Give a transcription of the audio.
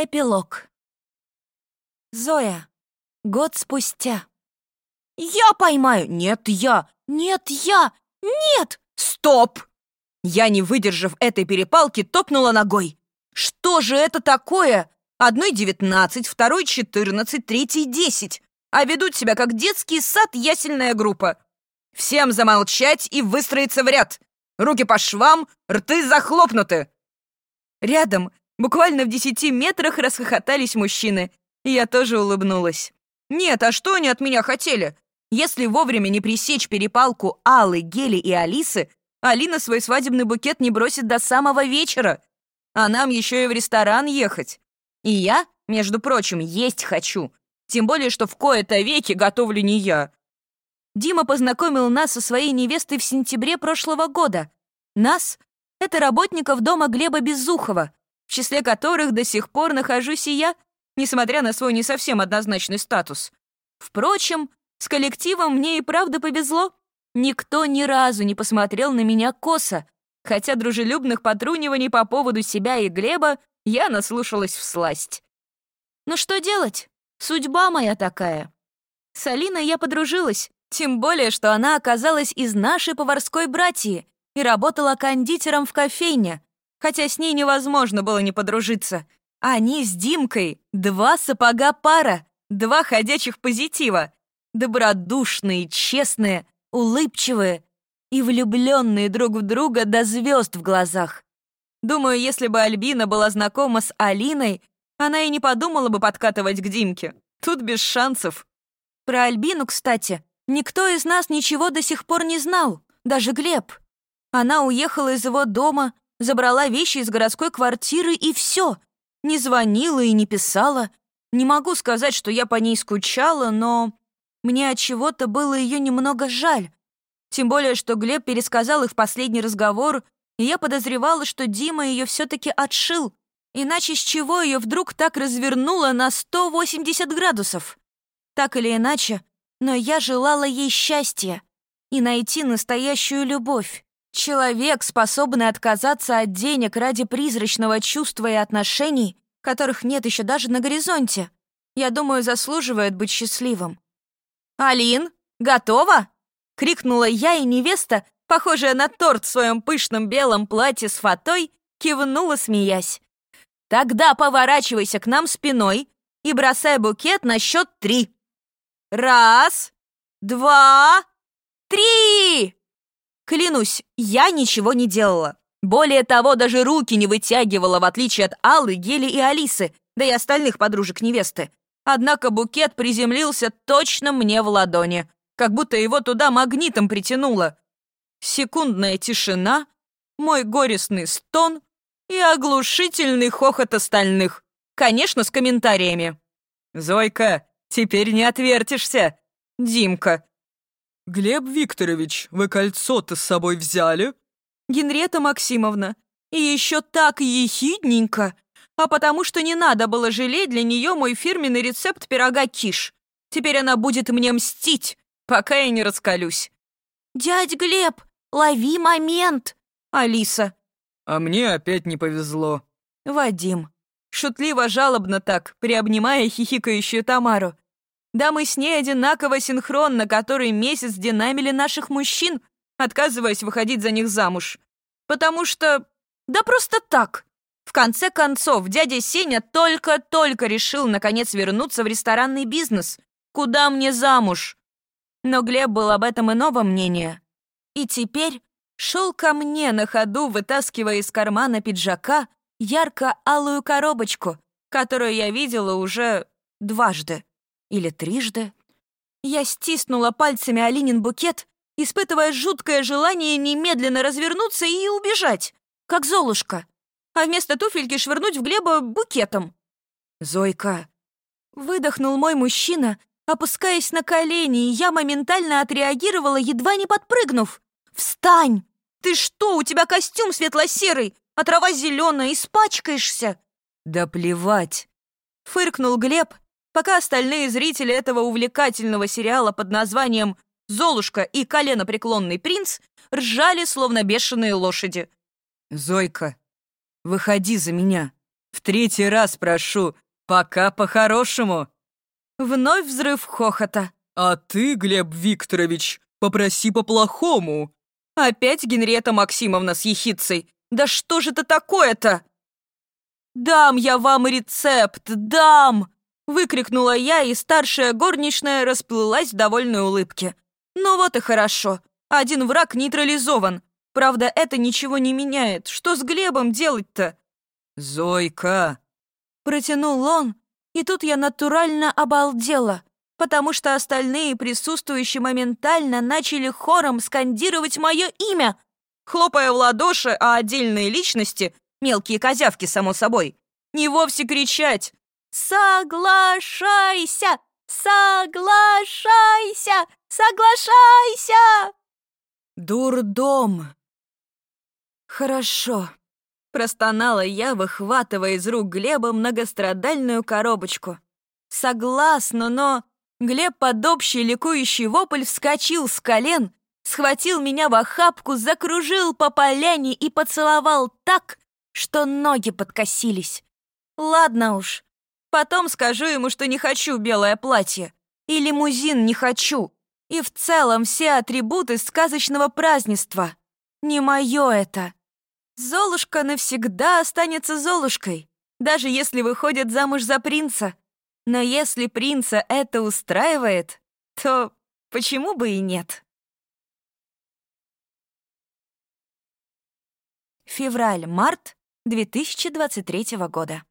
Эпилог. Зоя. Год спустя. «Я поймаю!» «Нет, я! Нет, я! Нет! Стоп!» Я, не выдержав этой перепалки, топнула ногой. «Что же это такое? Одной девятнадцать, второй четырнадцать, третий десять. А ведут себя как детский сад ясельная группа. Всем замолчать и выстроиться в ряд. Руки по швам, рты захлопнуты. Рядом, буквально в десяти метрах, расхохотались мужчины. Я тоже улыбнулась. Нет, а что они от меня хотели? Если вовремя не пресечь перепалку Аллы, Гели и Алисы, Алина свой свадебный букет не бросит до самого вечера. А нам еще и в ресторан ехать. И я, между прочим, есть хочу. Тем более, что в кои-то веки готовлю не я. Дима познакомил нас со своей невестой в сентябре прошлого года. Нас — это работников дома Глеба Безухова, в числе которых до сих пор нахожусь и я, несмотря на свой не совсем однозначный статус. Впрочем, с коллективом мне и правда повезло. Никто ни разу не посмотрел на меня косо, хотя дружелюбных потруниваний по поводу себя и Глеба я наслушалась в сласть. Но что делать? Судьба моя такая. С Алиной я подружилась, тем более, что она оказалась из нашей поварской братьи и работала кондитером в кофейне, хотя с ней невозможно было не подружиться. Они с Димкой — два сапога пара, два ходячих позитива, добродушные, честные, улыбчивые и влюбленные друг в друга до звезд в глазах. Думаю, если бы Альбина была знакома с Алиной, она и не подумала бы подкатывать к Димке. Тут без шансов. Про Альбину, кстати, никто из нас ничего до сих пор не знал, даже Глеб. Она уехала из его дома, забрала вещи из городской квартиры и все. Не звонила и не писала. Не могу сказать, что я по ней скучала, но мне от чего-то было ее немного жаль. Тем более, что Глеб пересказал их последний разговор, и я подозревала, что Дима ее все-таки отшил. Иначе с чего ее вдруг так развернуло на 180 градусов? Так или иначе, но я желала ей счастья и найти настоящую любовь. Человек, способный отказаться от денег ради призрачного чувства и отношений, которых нет еще даже на горизонте, я думаю, заслуживает быть счастливым. «Алин, готова?» — крикнула я, и невеста, похожая на торт в своем пышном белом платье с фатой, кивнула, смеясь. «Тогда поворачивайся к нам спиной и бросай букет на счет три. Раз, два, три!» Клянусь, я ничего не делала. Более того, даже руки не вытягивала, в отличие от Аллы, Гели и Алисы, да и остальных подружек невесты. Однако букет приземлился точно мне в ладони, как будто его туда магнитом притянуло. Секундная тишина, мой горестный стон и оглушительный хохот остальных. Конечно, с комментариями. «Зойка, теперь не отвертишься!» «Димка, «Глеб Викторович, вы кольцо-то с собой взяли?» «Генрета Максимовна, и еще так ехидненько, а потому что не надо было жалеть для нее мой фирменный рецепт пирога киш. Теперь она будет мне мстить, пока я не раскалюсь». «Дядь Глеб, лови момент!» Алиса. «А мне опять не повезло». Вадим. Шутливо-жалобно так, приобнимая хихикающую Тамару. Да мы с ней одинаково синхронно который месяц динамили наших мужчин, отказываясь выходить за них замуж. Потому что... Да просто так. В конце концов, дядя Сеня только-только решил наконец вернуться в ресторанный бизнес. Куда мне замуж? Но Глеб был об этом иного мнения. И теперь шел ко мне на ходу, вытаскивая из кармана пиджака ярко-алую коробочку, которую я видела уже дважды. Или трижды. Я стиснула пальцами Алинин букет, испытывая жуткое желание немедленно развернуться и убежать, как Золушка, а вместо туфельки швырнуть в Глеба букетом. «Зойка!» Выдохнул мой мужчина, опускаясь на колени, и я моментально отреагировала, едва не подпрыгнув. «Встань! Ты что, у тебя костюм светло-серый, а трава зеленая, испачкаешься!» «Да плевать!» Фыркнул Глеб, пока остальные зрители этого увлекательного сериала под названием «Золушка и коленопреклонный принц» ржали, словно бешеные лошади. «Зойка, выходи за меня. В третий раз прошу, пока по-хорошему. Вновь взрыв хохота. А ты, Глеб Викторович, попроси по-плохому. Опять Генриетта Максимовна с ехицей. Да что же это такое-то? «Дам я вам рецепт, дам!» Выкрикнула я, и старшая горничная расплылась в довольной улыбке. «Ну вот и хорошо. Один враг нейтрализован. Правда, это ничего не меняет. Что с Глебом делать-то?» «Зойка!» Протянул он, и тут я натурально обалдела, потому что остальные присутствующие моментально начали хором скандировать мое имя, хлопая в ладоши, а отдельные личности, мелкие козявки, само собой, не вовсе кричать «Соглашайся! Соглашайся! Соглашайся!» Дурдом. Хорошо. Простонала я, выхватывая из рук Глеба многострадальную коробочку. Согласна, но... Глеб под общий ликующий вопль вскочил с колен, схватил меня в охапку, закружил по поляне и поцеловал так, что ноги подкосились. Ладно уж, потом скажу ему, что не хочу белое платье. И лимузин не хочу. И в целом все атрибуты сказочного празднества. Не мое это. Золушка навсегда останется Золушкой, даже если выходит замуж за принца. Но если принца это устраивает, то почему бы и нет? Февраль-март 2023 года.